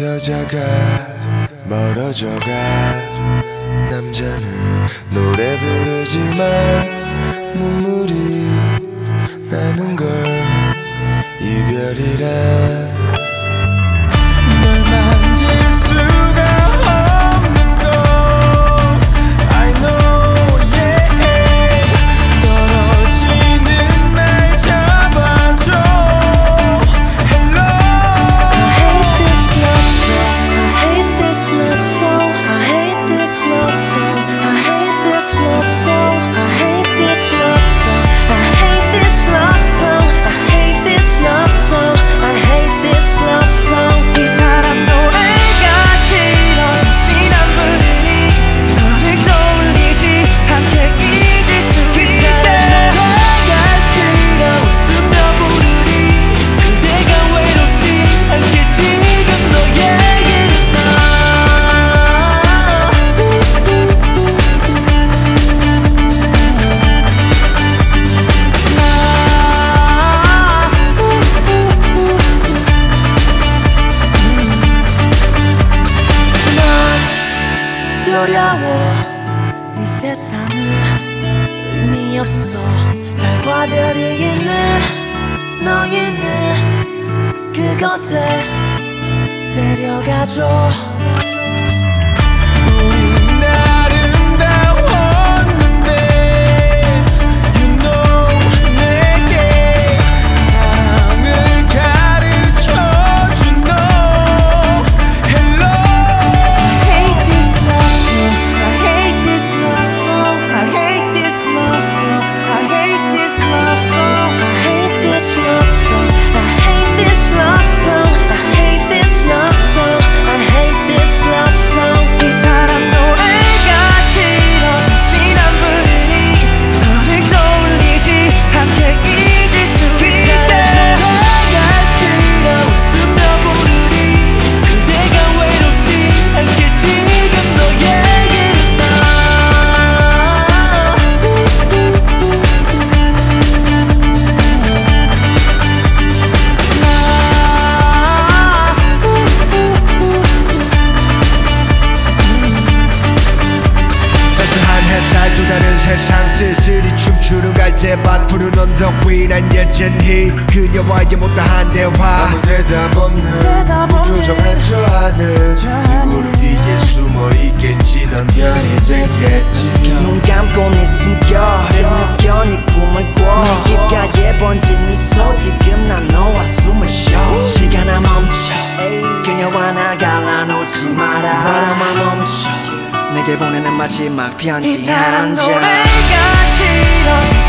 여자가 멀어져가. 남자는 노래 부르지만 눈물이 나는 걸 이별이라 두려워. 이 세상은 의미 없어. 달과 별이 있는 너희는 그곳에 데려가줘 햇살 또 다른 세상 쓸쓸히 춤추는 갈대밭 푸른 언덕 위난 여전히 그녀와의 못다한 대화. 아무 대답 없는 대답 없는 무표정한 저 하늘 이 구름 뒤에 숨어 있겠지 넌 별이 되겠지. 눈 감고 네 숨결을 느껴 네 꿈을 꿔. 귓가에 번진 미소 지금 난 너와 숨을 쉬어. 시간아 멈춰. 그녀와 나 갈라놓지 마라. 바람아 멈춰 내게 보내는 마지막 편지 이 사람 노래가 싫어